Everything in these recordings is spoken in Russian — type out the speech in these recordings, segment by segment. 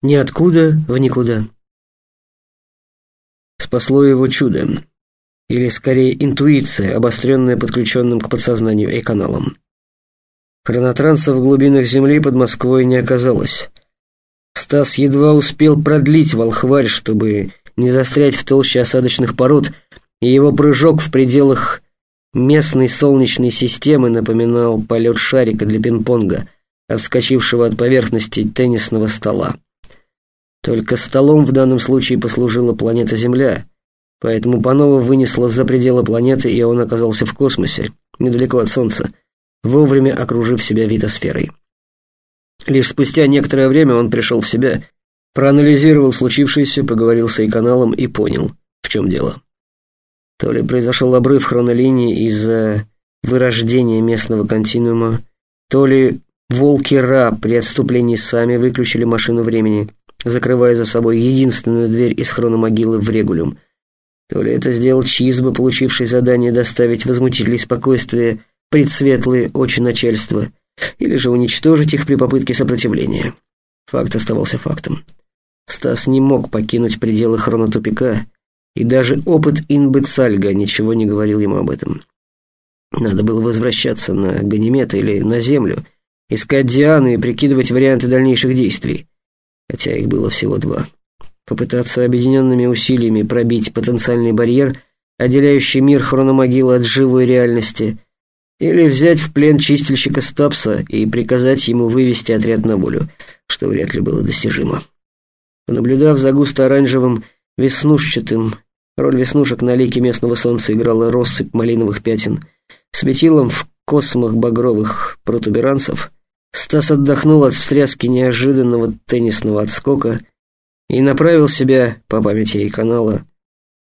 Ниоткуда в никуда. Спасло его чудо. Или, скорее, интуиция, обостренная подключенным к подсознанию и каналам. Хронотранса в глубинах земли под Москвой не оказалось. Стас едва успел продлить волхварь, чтобы не застрять в толще осадочных пород, и его прыжок в пределах местной солнечной системы напоминал полет шарика для пинг-понга, отскочившего от поверхности теннисного стола. Только столом в данном случае послужила планета Земля, поэтому Панова вынесла за пределы планеты, и он оказался в космосе, недалеко от Солнца, вовремя окружив себя витосферой. Лишь спустя некоторое время он пришел в себя, проанализировал случившееся, поговорил с каналом и понял, в чем дело. То ли произошел обрыв хронолинии из-за вырождения местного континуума, то ли волки-ра при отступлении сами выключили машину времени, закрывая за собой единственную дверь из хрономогилы в Регулюм. То ли это сделал Чизба, получивший задание доставить возмутителей спокойствия предсветлые очи начальства, или же уничтожить их при попытке сопротивления. Факт оставался фактом. Стас не мог покинуть пределы хронотупика, и даже опыт Инбецальга ничего не говорил ему об этом. Надо было возвращаться на Ганимед или на Землю, искать Диану и прикидывать варианты дальнейших действий хотя их было всего два. Попытаться объединенными усилиями пробить потенциальный барьер, отделяющий мир хрономогилы от живой реальности, или взять в плен чистильщика Стапса и приказать ему вывести отряд на волю, что вряд ли было достижимо. Понаблюдав за густо-оранжевым, веснушчатым, роль веснушек на лике местного солнца играла россыпь малиновых пятен, светилом в космах багровых протуберанцев — Стас отдохнул от встряски неожиданного теннисного отскока и направил себя, по памяти и канала,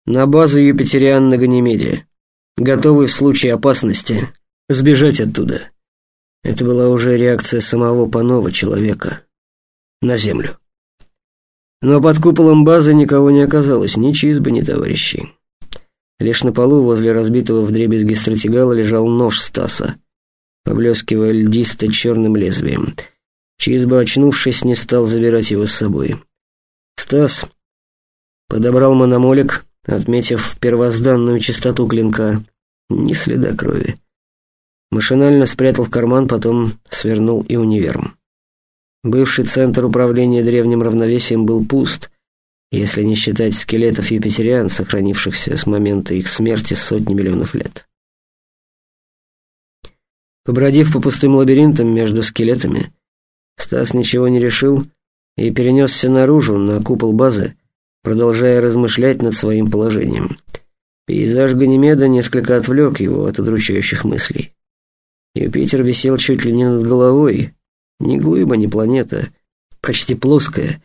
на базу Юпитериан на Ганимеде, готовый в случае опасности сбежать оттуда. Это была уже реакция самого Панова человека на Землю. Но под куполом базы никого не оказалось, ни чизбы, ни товарищей. Лишь на полу возле разбитого вдребезги стратегала лежал нож Стаса — поблескивая льдисто-черным лезвием. Чизба, очнувшись, не стал забирать его с собой. Стас подобрал мономолик, отметив первозданную чистоту клинка. Ни следа крови. Машинально спрятал в карман, потом свернул и универм. Бывший центр управления древним равновесием был пуст, если не считать скелетов юпитериан, сохранившихся с момента их смерти сотни миллионов лет. Побродив по пустым лабиринтам между скелетами, Стас ничего не решил и перенесся наружу, на купол базы, продолжая размышлять над своим положением. Пейзаж Ганимеда несколько отвлек его от удручающих мыслей. Юпитер висел чуть ли не над головой, ни глыба, ни планета, почти плоская,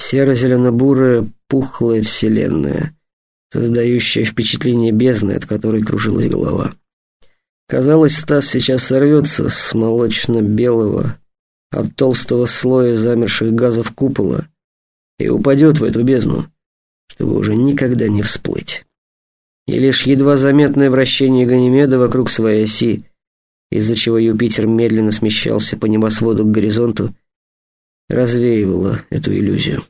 серо-зелено-бурая, пухлая вселенная, создающая впечатление бездны, от которой кружилась голова. Казалось, Стас сейчас сорвется с молочно-белого от толстого слоя замерших газов купола и упадет в эту бездну, чтобы уже никогда не всплыть. И лишь едва заметное вращение Ганимеда вокруг своей оси, из-за чего Юпитер медленно смещался по небосводу к горизонту, развеивало эту иллюзию.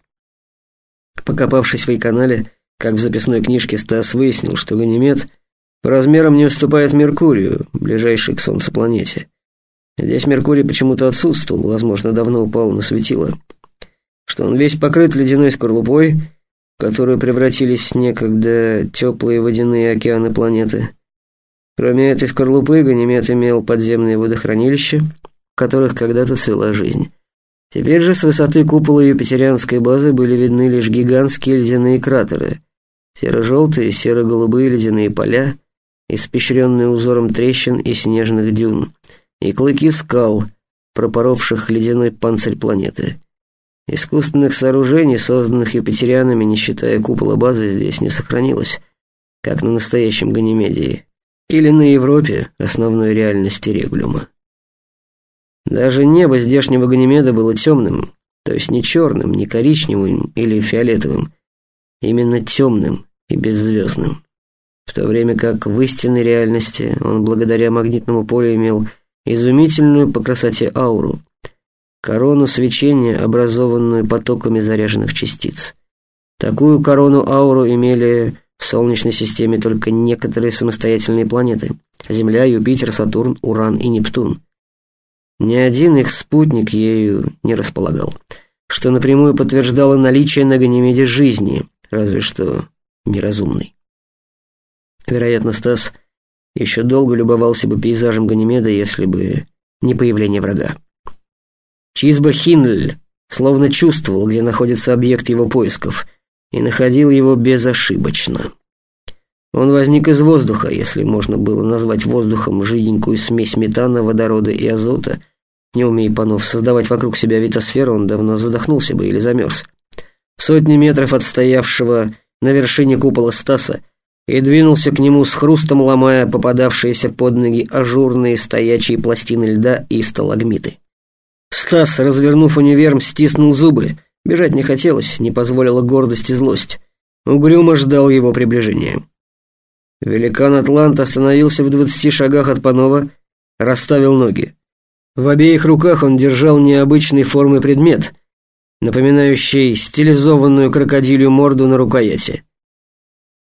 Покопавшись в Иканале, как в записной книжке, Стас выяснил, что Ганимед — по размерам не уступает Меркурию, ближайшей к Солнцу планете. Здесь Меркурий почему-то отсутствовал, возможно, давно упал на светило. Что он весь покрыт ледяной скорлупой, в которую превратились некогда теплые водяные океаны планеты. Кроме этой скорлупы, Ганимед имел подземные водохранилища, в которых когда-то цвела жизнь. Теперь же с высоты купола юпитерианской базы были видны лишь гигантские ледяные кратеры, серо-желтые, серо-голубые ледяные поля, испещренные узором трещин и снежных дюн, и клыки скал, пропоровших ледяной панцирь планеты. Искусственных сооружений, созданных юпитерианами, не считая купола базы, здесь не сохранилось, как на настоящем Ганимедии, или на Европе, основной реальности Регулюма. Даже небо здешнего Ганимеда было темным, то есть не черным, не коричневым или фиолетовым, именно темным и беззвездным в то время как в истинной реальности он благодаря магнитному полю имел изумительную по красоте ауру. корону свечения, образованную потоками заряженных частиц. Такую корону-ауру имели в Солнечной системе только некоторые самостоятельные планеты – Земля, Юпитер, Сатурн, Уран и Нептун. Ни один их спутник ею не располагал, что напрямую подтверждало наличие на Ганимеде жизни, разве что неразумной. Вероятно, Стас еще долго любовался бы пейзажем Ганимеда, если бы не появление врага. Чизба Хинль словно чувствовал, где находится объект его поисков, и находил его безошибочно. Он возник из воздуха, если можно было назвать воздухом жиденькую смесь метана, водорода и азота. Не умея Панов создавать вокруг себя витосферу, он давно задохнулся бы или замерз. Сотни метров от стоявшего на вершине купола Стаса и двинулся к нему с хрустом ломая попадавшиеся под ноги ажурные стоячие пластины льда и сталагмиты. Стас, развернув универм, стиснул зубы. Бежать не хотелось, не позволила гордость и злость. Угрюмо ждал его приближения. Великан Атлант остановился в двадцати шагах от Панова, расставил ноги. В обеих руках он держал необычной формы предмет, напоминающий стилизованную крокодилью морду на рукояти.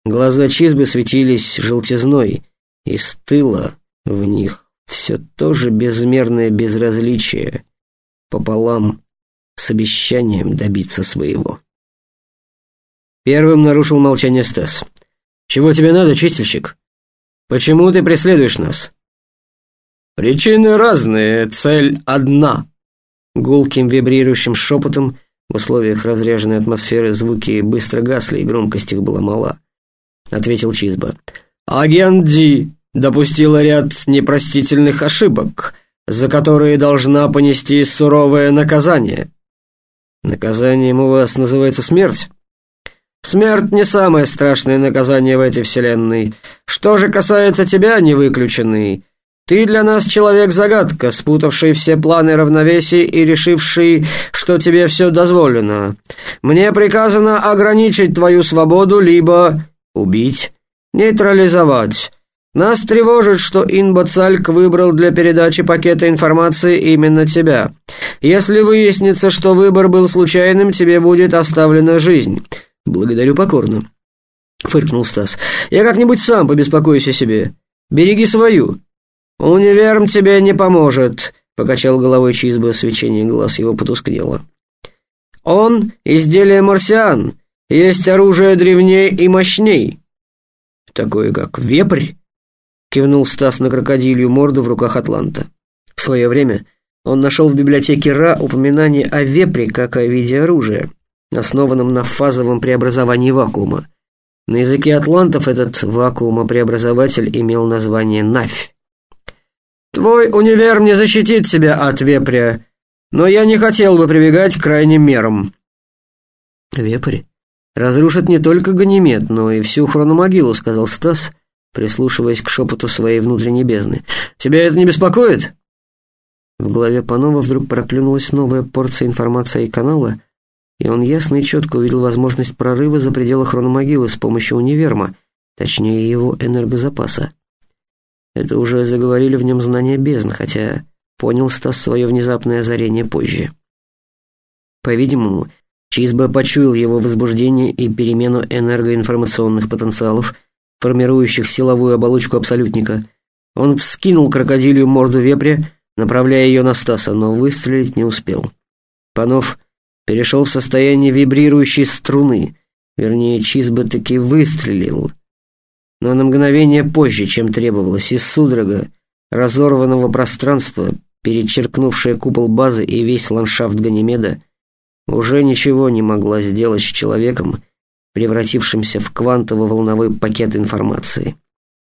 Глаза Чизбы светились желтизной, и стыло в них все то же безмерное безразличие пополам с обещанием добиться своего. Первым нарушил молчание Стас. «Чего тебе надо, чистильщик? Почему ты преследуешь нас?» «Причины разные, цель одна», — гулким вибрирующим шепотом в условиях разряженной атмосферы звуки быстро гасли, и громкость их была мала. — ответил Чизба. «Агент Ди допустила ряд непростительных ошибок, за которые должна понести суровое наказание». «Наказанием у вас называется смерть?» «Смерть не самое страшное наказание в этой вселенной. Что же касается тебя, не выключенный, ты для нас человек-загадка, спутавший все планы равновесия и решивший, что тебе все дозволено. Мне приказано ограничить твою свободу, либо Убить? Нейтрализовать. Нас тревожит, что Инбацальк выбрал для передачи пакета информации именно тебя. Если выяснится, что выбор был случайным, тебе будет оставлена жизнь. Благодарю покорно. Фыркнул Стас. Я как-нибудь сам побеспокоюсь о себе. Береги свою. Универм тебе не поможет, покачал головой Чизба, свечение глаз его потускнело. Он — изделие марсиан, есть оружие древнее и мощней. Такое, как вепрь, кивнул Стас на крокодилью морду в руках Атланта. В свое время он нашел в библиотеке Ра упоминание о вепре как о виде оружия, основанном на фазовом преобразовании вакуума. На языке атлантов этот вакуумопреобразователь имел название Навь. «Твой универ не защитит тебя от вепря, но я не хотел бы прибегать к крайним мерам». «Вепрь?» Разрушит не только Ганимед, но и всю хрономогилу», — сказал Стас, прислушиваясь к шепоту своей внутренней бездны. «Тебя это не беспокоит?» В голове Панова вдруг проклюнулась новая порция информации о канала, и он ясно и четко увидел возможность прорыва за пределы хрономогилы с помощью универма, точнее его энергозапаса. Это уже заговорили в нем знания бездны, хотя понял Стас свое внезапное озарение позже. По-видимому, Чизба почуял его возбуждение и перемену энергоинформационных потенциалов, формирующих силовую оболочку абсолютника. Он вскинул крокодилью морду вепря, направляя ее на Стаса, но выстрелить не успел. Панов перешел в состояние вибрирующей струны, вернее, Чизба таки выстрелил, но на мгновение позже, чем требовалось, из судорога разорванного пространства, перечеркнувшая купол базы и весь ландшафт Ганимеда, уже ничего не могла сделать с человеком, превратившимся в квантово-волновой пакет информации.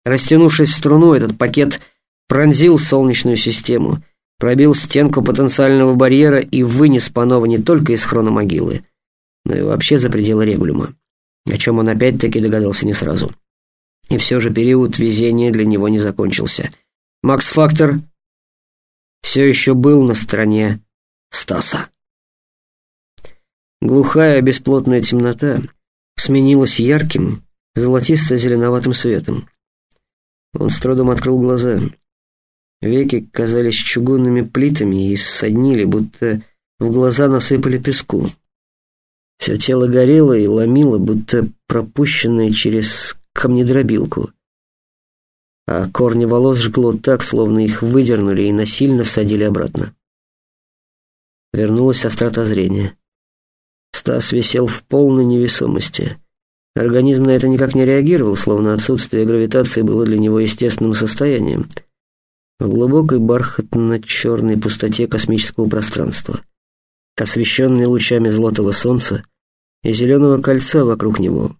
Растянувшись в струну, этот пакет пронзил Солнечную систему, пробил стенку потенциального барьера и вынес Панова не только из хрономогилы, но и вообще за пределы регулюма, о чем он опять-таки догадался не сразу. И все же период везения для него не закончился. Макс-фактор все еще был на стороне Стаса. Глухая бесплотная темнота сменилась ярким, золотисто-зеленоватым светом. Он с трудом открыл глаза. Веки казались чугунными плитами и ссоднили, будто в глаза насыпали песку. Все тело горело и ломило, будто пропущенное через камнедробилку. А корни волос жгло так, словно их выдернули и насильно всадили обратно. Вернулась острота зрения. Стас висел в полной невесомости. Организм на это никак не реагировал, словно отсутствие гравитации было для него естественным состоянием. В глубокой бархатно-черной пустоте космического пространства — освещенный лучами золотого солнца и зеленого кольца вокруг него.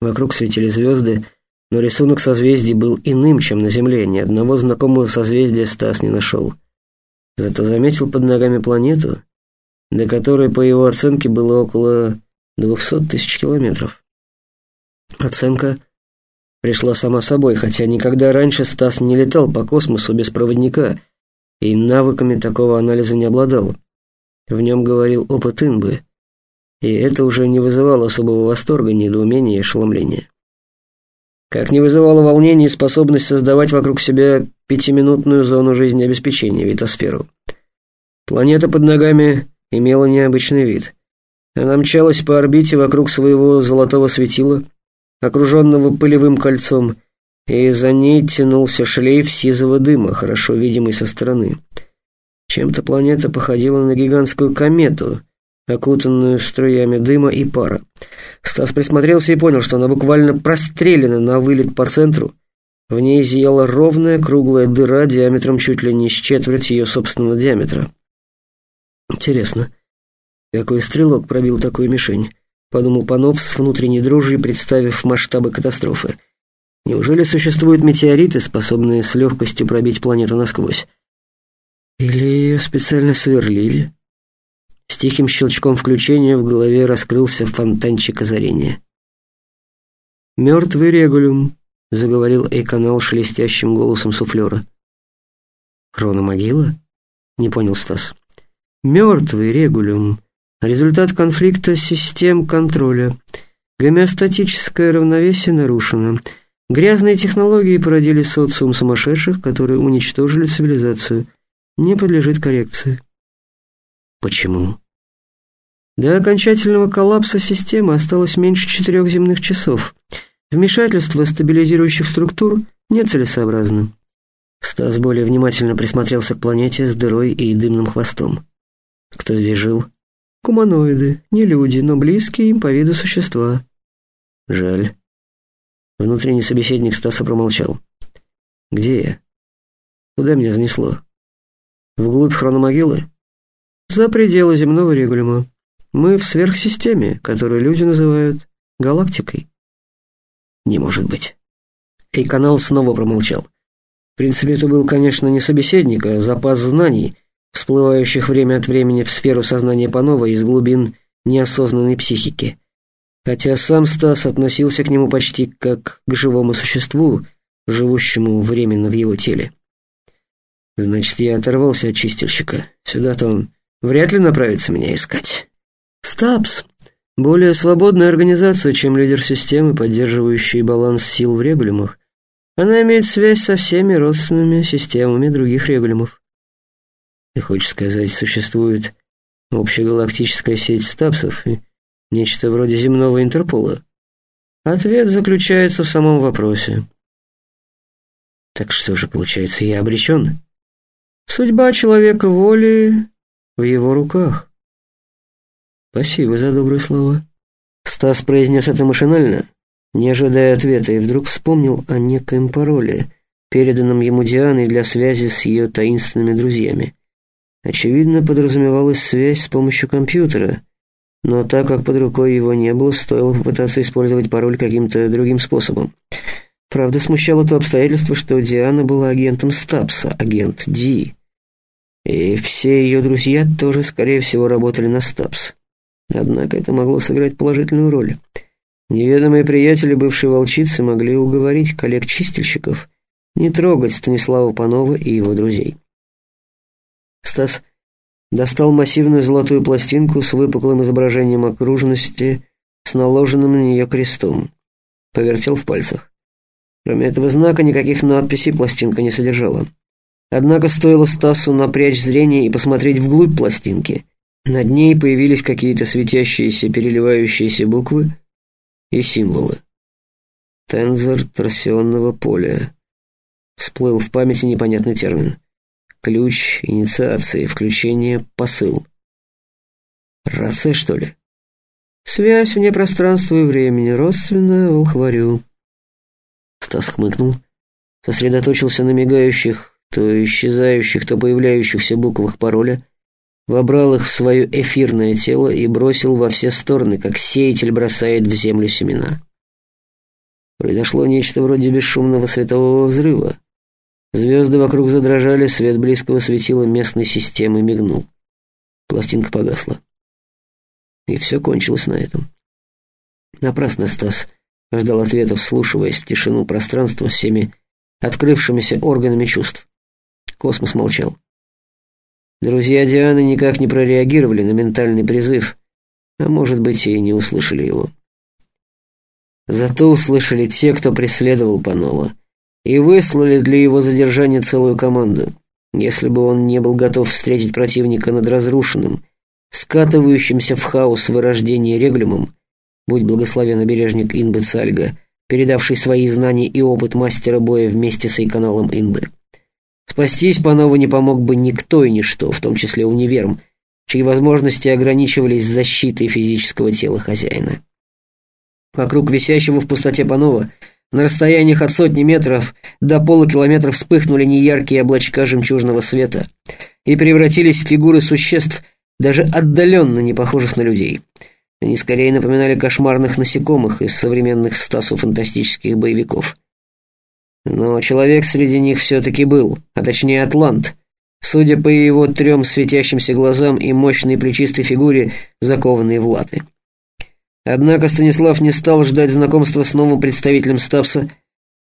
Вокруг светили звезды, но рисунок созвездий был иным, чем на Земле. Ни одного знакомого созвездия Стас не нашел. Зато заметил под ногами планету, до которой, по его оценке, было около двухсот тысяч километров. Оценка пришла сама собой, хотя никогда раньше Стас не летал по космосу без проводника и навыками такого анализа не обладал. В нем говорил опыт Инбы, и это уже не вызывало особого восторга, недоумения и ошеломления. Как не вызывало волнения способность создавать вокруг себя пятиминутную зону жизнеобеспечения, витосферу. Планета под ногами имела необычный вид. Она мчалась по орбите вокруг своего золотого светила, окруженного пылевым кольцом, и за ней тянулся шлейф сизого дыма, хорошо видимый со стороны. Чем-то планета походила на гигантскую комету, окутанную струями дыма и пара. Стас присмотрелся и понял, что она буквально прострелена на вылет по центру. В ней зияла ровная круглая дыра диаметром чуть ли не с четверть ее собственного диаметра. Интересно, какой стрелок пробил такую мишень? Подумал Панов с внутренней дрожью, представив масштабы катастрофы. Неужели существуют метеориты, способные с легкостью пробить планету насквозь? Или ее специально сверлили? С тихим щелчком включения в голове раскрылся фонтанчик озарения. «Мертвый регулюм», — заговорил Эйканал шелестящим голосом суфлера. «Хрономогила?» — не понял Стас. «Мертвый регулюм. Результат конфликта систем контроля. Гомеостатическое равновесие нарушено. Грязные технологии породили социум сумасшедших, которые уничтожили цивилизацию» не подлежит коррекции. Почему? До окончательного коллапса системы осталось меньше четырех земных часов. Вмешательство стабилизирующих структур нецелесообразно. Стас более внимательно присмотрелся к планете с дырой и дымным хвостом. Кто здесь жил? Куманоиды, не люди, но близкие им по виду существа. Жаль. Внутренний собеседник Стаса промолчал. Где я? Куда меня занесло? Вглубь хрономогилы? За пределы земного регулима. Мы в сверхсистеме, которую люди называют галактикой. Не может быть. И канал снова промолчал. В принципе, это был, конечно, не собеседник, а запас знаний, всплывающих время от времени в сферу сознания Панова из глубин неосознанной психики. Хотя сам Стас относился к нему почти как к живому существу, живущему временно в его теле. Значит, я оторвался от чистильщика. Сюда-то он вряд ли направится меня искать. Стапс — более свободная организация, чем лидер системы, поддерживающий баланс сил в регулимах. Она имеет связь со всеми родственными системами других регулимов. Ты хочешь сказать, существует общегалактическая сеть стапсов нечто вроде земного Интерпола? Ответ заключается в самом вопросе. Так что же, получается, я обречен? Судьба человека воли в его руках. Спасибо за добрые слова. Стас произнес это машинально, не ожидая ответа, и вдруг вспомнил о некоем пароле, переданном ему Дианой для связи с ее таинственными друзьями. Очевидно, подразумевалась связь с помощью компьютера, но так как под рукой его не было, стоило попытаться использовать пароль каким-то другим способом. Правда, смущало то обстоятельство, что Диана была агентом Стапса, агент Ди. И все ее друзья тоже, скорее всего, работали на Стапс. Однако это могло сыграть положительную роль. Неведомые приятели бывшей волчицы могли уговорить коллег-чистильщиков не трогать Станислава Панова и его друзей. Стас достал массивную золотую пластинку с выпуклым изображением окружности с наложенным на нее крестом. Повертел в пальцах. Кроме этого знака никаких надписей пластинка не содержала. Однако стоило Стасу напрячь зрение и посмотреть вглубь пластинки, Над ней появились какие-то светящиеся, переливающиеся буквы и символы. Тензор торсионного поля. Всплыл в памяти непонятный термин. Ключ инициации, включение, посыл. Рация, что ли? Связь вне пространства и времени, родственная волхварю. Стас хмыкнул, сосредоточился на мигающих, то исчезающих, то появляющихся буквах пароля, вобрал их в свое эфирное тело и бросил во все стороны, как сеятель бросает в землю семена. Произошло нечто вроде бесшумного светового взрыва. Звезды вокруг задрожали, свет близкого светила местной системы мигнул. Пластинка погасла. И все кончилось на этом. Напрасно Стас ждал ответов, вслушиваясь в тишину пространства всеми открывшимися органами чувств. Космос молчал. Друзья Дианы никак не прореагировали на ментальный призыв, а может быть и не услышали его. Зато услышали те, кто преследовал Панова, и выслали для его задержания целую команду. Если бы он не был готов встретить противника над разрушенным, скатывающимся в хаос вырождения реглюмом, будь благословен обережник Инбы Цальга, передавший свои знания и опыт мастера боя вместе с Айканалом Инбы. Спастись Панову не помог бы никто и ничто, в том числе универм, чьи возможности ограничивались защитой физического тела хозяина. Вокруг висящего в пустоте Панова на расстояниях от сотни метров до полукилометра вспыхнули неяркие облачка жемчужного света и превратились в фигуры существ, даже отдаленно не похожих на людей. Они скорее напоминали кошмарных насекомых из современных стасу фантастических боевиков. Но человек среди них все-таки был, а точнее атлант, судя по его трем светящимся глазам и мощной плечистой фигуре, закованной в латы. Однако Станислав не стал ждать знакомства с новым представителем Стапса.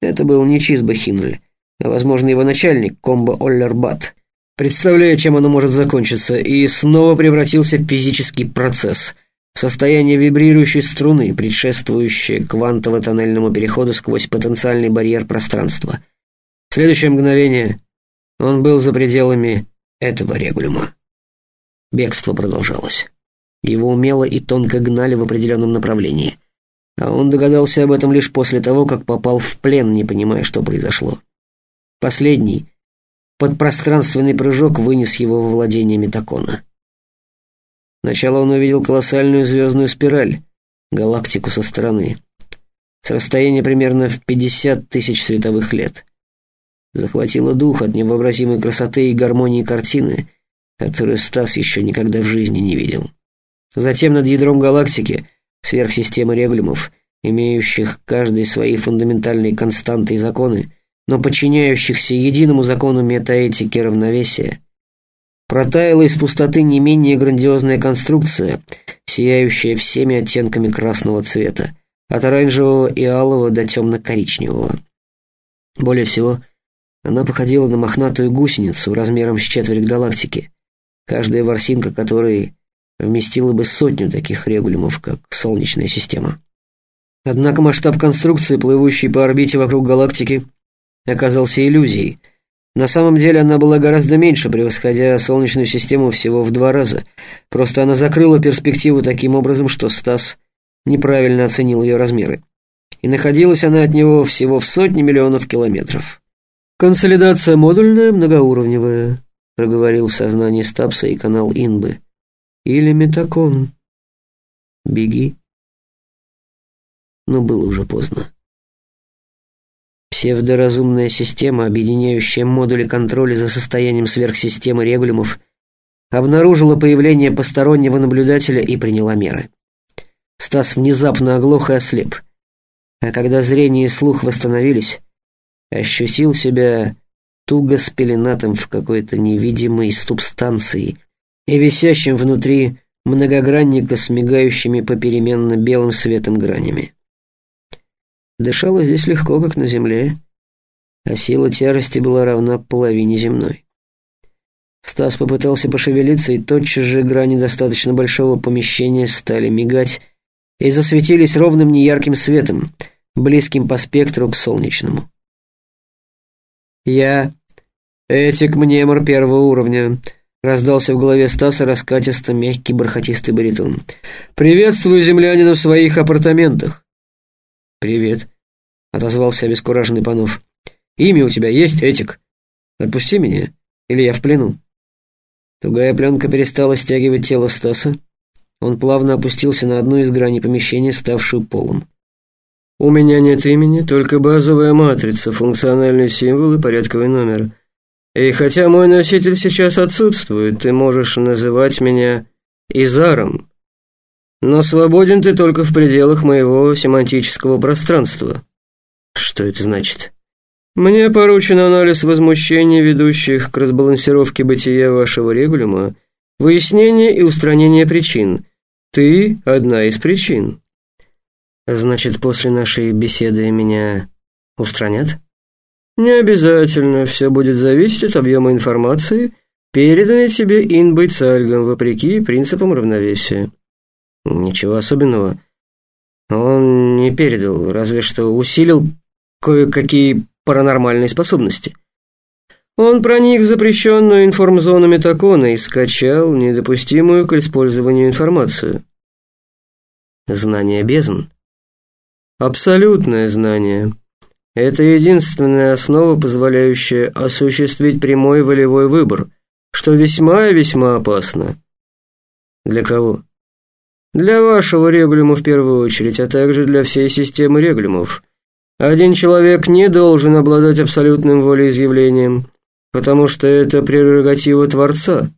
Это был не Чизба Хинль, а, возможно, его начальник, Комбо Оллербат. Представляя, чем оно может закончиться, и снова превратился в физический процесс, в состояние вибрирующей струны, предшествующее квантово-тоннельному переходу сквозь потенциальный барьер пространства. В следующее мгновение он был за пределами этого регулюма. Бегство продолжалось. Его умело и тонко гнали в определенном направлении. А он догадался об этом лишь после того, как попал в плен, не понимая, что произошло. Последний, подпространственный прыжок вынес его во владение Метакона. Сначала он увидел колоссальную звездную спираль, галактику со стороны, с расстояния примерно в 50 тысяч световых лет. Захватило дух от невообразимой красоты и гармонии картины, которую Стас еще никогда в жизни не видел. Затем над ядром галактики сверхсистемы регулюмов, имеющих каждый свои фундаментальные константы и законы, но подчиняющихся единому закону метаэтики равновесия, протаяла из пустоты не менее грандиозная конструкция, сияющая всеми оттенками красного цвета, от оранжевого и алого до темно-коричневого. Более всего, она походила на мохнатую гусеницу размером с четверть галактики, каждая ворсинка которой вместила бы сотню таких регулюмов, как Солнечная система. Однако масштаб конструкции, плывущей по орбите вокруг галактики, оказался иллюзией. На самом деле она была гораздо меньше, превосходя Солнечную систему всего в два раза. Просто она закрыла перспективу таким образом, что Стас неправильно оценил ее размеры. И находилась она от него всего в сотни миллионов километров. «Консолидация модульная, многоуровневая», — проговорил в сознании Стапса и канал Инбы или метакон. Беги. Но было уже поздно. Псевдоразумная система, объединяющая модули контроля за состоянием сверхсистемы регулюмов, обнаружила появление постороннего наблюдателя и приняла меры. Стас внезапно оглох и ослеп. А когда зрение и слух восстановились, ощутил себя туго спеленатым в какой-то невидимой субстанции, и висящим внутри многогранника с мигающими попеременно белым светом гранями. Дышало здесь легко, как на земле, а сила тяжести была равна половине земной. Стас попытался пошевелиться, и тотчас же грани достаточно большого помещения стали мигать и засветились ровным неярким светом, близким по спектру к солнечному. «Я, Этик Мнемор первого уровня», Раздался в голове Стаса раскатисто мягкий бархатистый баритон. «Приветствую землянина в своих апартаментах!» «Привет», — отозвался обескураженный Панов. «Имя у тебя есть, Этик? Отпусти меня, или я в плену?» Тугая пленка перестала стягивать тело Стаса. Он плавно опустился на одну из граней помещения, ставшую полом. «У меня нет имени, только базовая матрица, функциональный символ и порядковый номер. И хотя мой носитель сейчас отсутствует, ты можешь называть меня Изаром. Но свободен ты только в пределах моего семантического пространства. Что это значит? Мне поручен анализ возмущений, ведущих к разбалансировке бытия вашего регулюма, выяснение и устранение причин. Ты одна из причин. Значит, после нашей беседы меня устранят? Не обязательно, все будет зависеть от объема информации, переданной тебе инбайцальгом, вопреки принципам равновесия. Ничего особенного. Он не передал, разве что усилил кое-какие паранормальные способности. Он проник в запрещенную информзону Метакона и скачал недопустимую к использованию информацию. Знание бездн. Абсолютное знание. Это единственная основа, позволяющая осуществить прямой волевой выбор, что весьма и весьма опасно. Для кого? Для вашего регулюма в первую очередь, а также для всей системы регулюмов. Один человек не должен обладать абсолютным волеизъявлением, потому что это прерогатива Творца.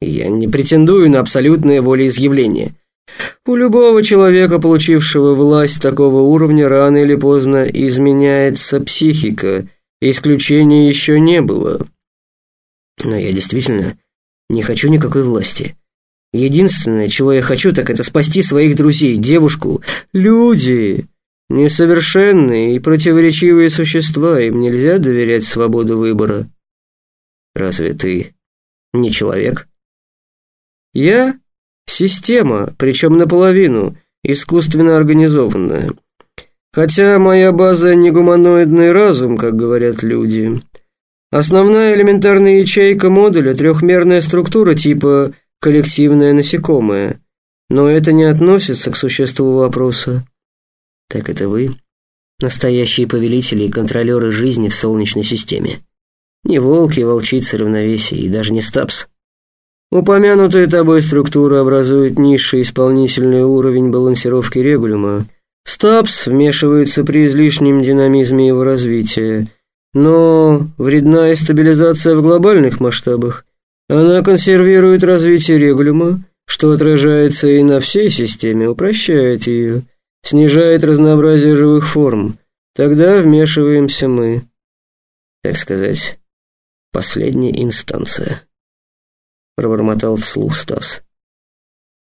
Я не претендую на абсолютное волеизъявление – у любого человека, получившего власть такого уровня, рано или поздно изменяется психика, исключения еще не было. Но я действительно не хочу никакой власти. Единственное, чего я хочу, так это спасти своих друзей, девушку. Люди, несовершенные и противоречивые существа, им нельзя доверять свободу выбора. Разве ты не человек? Я Система, причем наполовину, искусственно организованная. Хотя моя база не гуманоидный разум, как говорят люди. Основная элементарная ячейка модуля – трехмерная структура типа коллективное насекомое. Но это не относится к существу вопроса. Так это вы, настоящие повелители и контролеры жизни в Солнечной системе. Не волки, волчицы равновесия и даже не стапс. Упомянутая тобой структура образует низший исполнительный уровень балансировки регулюма. Стапс вмешивается при излишнем динамизме его развития. Но вредна и стабилизация в глобальных масштабах. Она консервирует развитие регулюма, что отражается и на всей системе, упрощает ее, снижает разнообразие живых форм. Тогда вмешиваемся мы. Так сказать, последняя инстанция пробормотал вслух Стас.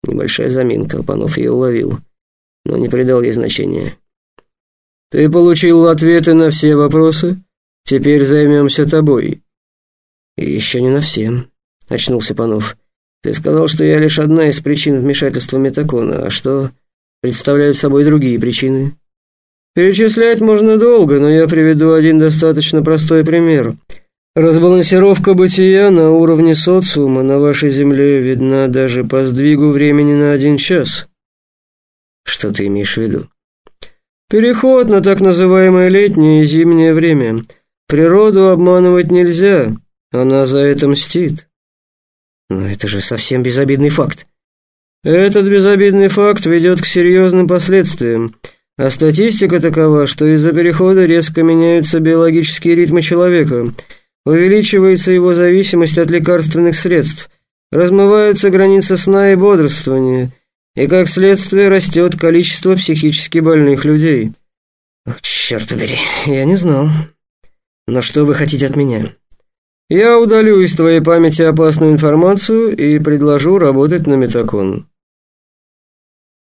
Небольшая заминка, Панов ее уловил, но не придал ей значения. «Ты получил ответы на все вопросы? Теперь займемся тобой». «Еще не на все», — очнулся Панов. «Ты сказал, что я лишь одна из причин вмешательства Метакона, а что представляют собой другие причины?» «Перечислять можно долго, но я приведу один достаточно простой пример». Разбалансировка бытия на уровне социума на вашей Земле видна даже по сдвигу времени на один час. Что ты имеешь в виду? Переход на так называемое летнее и зимнее время. Природу обманывать нельзя, она за это мстит. Но это же совсем безобидный факт. Этот безобидный факт ведет к серьезным последствиям, а статистика такова, что из-за перехода резко меняются биологические ритмы человека – Увеличивается его зависимость от лекарственных средств, размываются границы сна и бодрствования, и как следствие растет количество психически больных людей. Черт побери, я не знал. Но что вы хотите от меня? Я удалю из твоей памяти опасную информацию и предложу работать на метакон.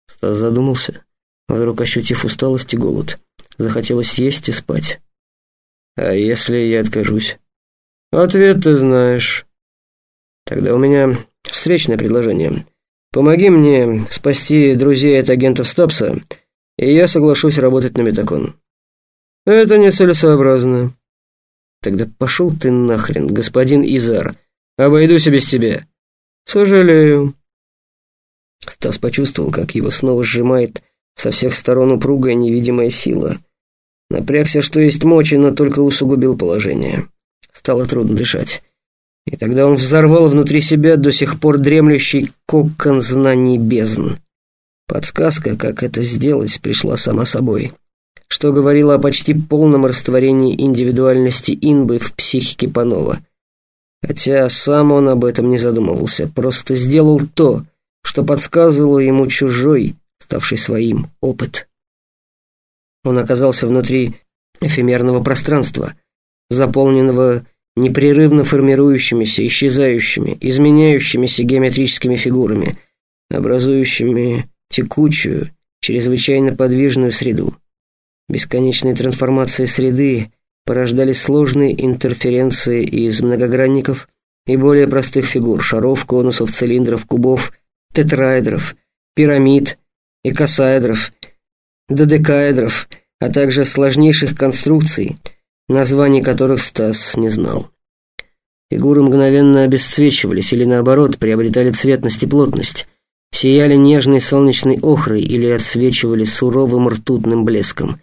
Стас задумался, вдруг ощутив усталость и голод. Захотелось есть и спать. А если я откажусь? Ответ ты знаешь. Тогда у меня встречное предложение. Помоги мне спасти друзей от агентов Стопса, и я соглашусь работать на Метакон. Это нецелесообразно. Тогда пошел ты нахрен, господин Изар. Обойдусь без тебя». «Сожалею». Стас почувствовал, как его снова сжимает со всех сторон упругая невидимая сила. Напрягся, что есть мочи, но только усугубил положение. Стало трудно дышать. И тогда он взорвал внутри себя до сих пор дремлющий кокон знаний бездн. Подсказка, как это сделать, пришла сама собой. Что говорило о почти полном растворении индивидуальности Инбы в психике Панова. Хотя сам он об этом не задумывался, просто сделал то, что подсказывало ему чужой, ставший своим, опыт. Он оказался внутри эфемерного пространства, заполненного непрерывно формирующимися, исчезающими, изменяющимися геометрическими фигурами, образующими текучую, чрезвычайно подвижную среду. Бесконечные трансформации среды порождали сложные интерференции из многогранников и более простых фигур, шаров, конусов, цилиндров, кубов, тетраэдров, пирамид, икосаэдров, додекаэдров, а также сложнейших конструкций, названий которых Стас не знал. Фигуры мгновенно обесцвечивались или, наоборот, приобретали цветность и плотность, сияли нежной солнечной охрой или отсвечивали суровым ртутным блеском,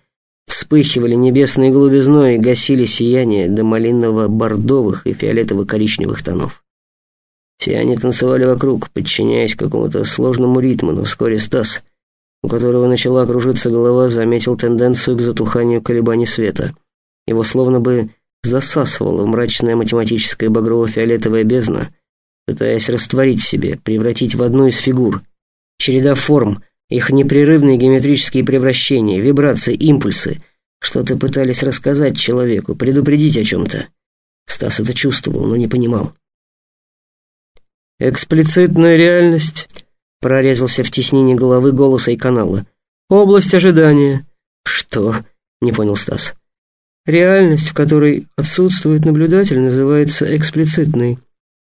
вспыхивали небесной голубизной и гасили сияние до малиново-бордовых и фиолетово-коричневых тонов. Все они танцевали вокруг, подчиняясь какому-то сложному ритму, но вскоре Стас, у которого начала кружиться голова, заметил тенденцию к затуханию колебаний света. Его словно бы засасывало в мрачная математическая багрово-фиолетовая бездна, пытаясь растворить в себе, превратить в одну из фигур. Череда форм, их непрерывные геометрические превращения, вибрации, импульсы, что-то пытались рассказать человеку, предупредить о чем-то. Стас это чувствовал, но не понимал. «Эксплицитная реальность», — прорезался в теснине головы голоса и канала. «Область ожидания». «Что?» — не понял Стас. «Реальность, в которой отсутствует наблюдатель, называется эксплицитной.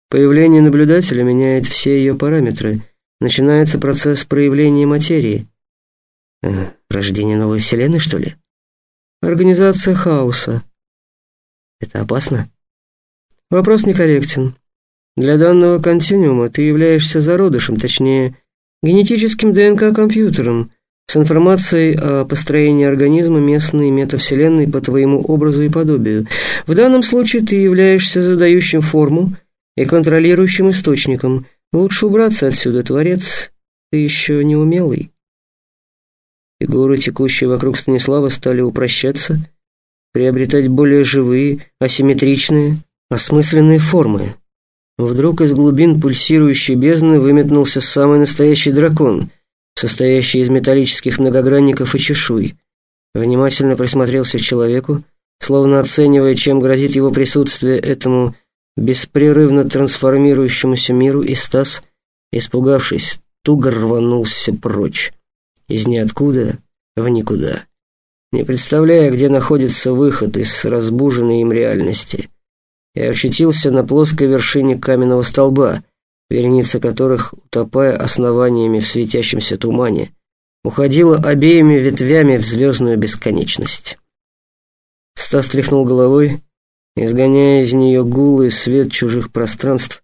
Появление наблюдателя меняет все ее параметры. Начинается процесс проявления материи». Э, «Рождение новой вселенной, что ли?» «Организация хаоса». «Это опасно?» «Вопрос некорректен. Для данного континуума ты являешься зародышем, точнее, генетическим ДНК-компьютером с информацией о построении организма местной метавселенной по твоему образу и подобию. В данном случае ты являешься задающим форму и контролирующим источником. Лучше убраться отсюда, Творец. Ты еще не умелый. Фигуры, текущие вокруг Станислава, стали упрощаться, приобретать более живые, асимметричные, осмысленные формы. Вдруг из глубин пульсирующей бездны выметнулся самый настоящий дракон, состоящий из металлических многогранников и чешуй. Внимательно присмотрелся к человеку, словно оценивая, чем грозит его присутствие этому беспрерывно трансформирующемуся миру, и Стас, испугавшись, туго рванулся прочь. Из ниоткуда в никуда. Не представляя, где находится выход из разбуженной им реальности — и очутился на плоской вершине каменного столба, вереница которых, утопая основаниями в светящемся тумане, уходила обеими ветвями в звездную бесконечность. Стас тряхнул головой, изгоняя из нее гулы и свет чужих пространств,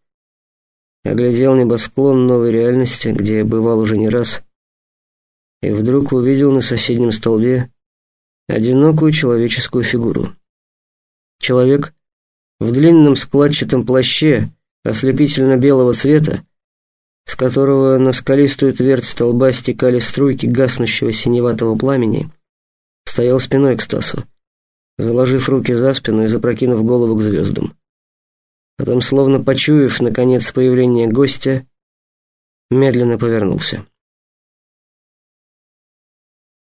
оглядел небосклон новой реальности, где бывал уже не раз, и вдруг увидел на соседнем столбе одинокую человеческую фигуру. Человек в длинном складчатом плаще ослепительно-белого цвета, с которого на скалистую твердь столба стекали струйки гаснущего синеватого пламени, стоял спиной к Стасу, заложив руки за спину и запрокинув голову к звездам. Потом, словно почуяв, наконец, появление гостя, медленно повернулся.